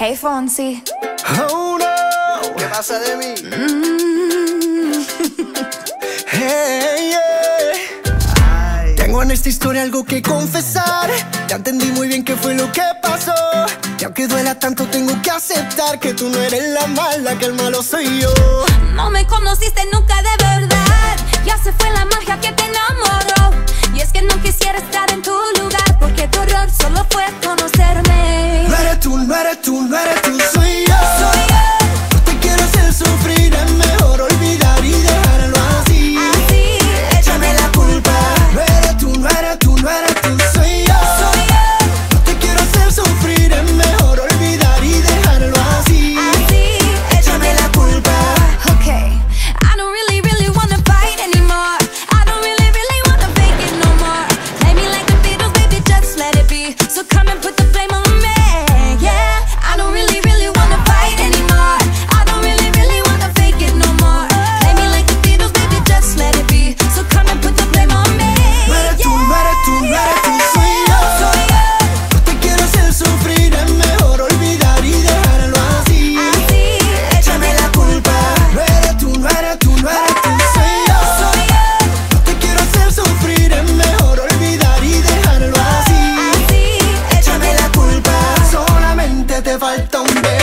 Hey Fonsi. Oh no. ¿Qué pasa de mí? Mm. Hey. Tengo en esta historia algo que confesar. Ya entendí muy bien qué fue lo que pasó. Y aunque duela tanto, tengo que aceptar que tú no eres la mala, que el malo soy yo. No me conociste nunca de verdad. Ya se fue la magia que te enamoró.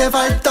te faltó.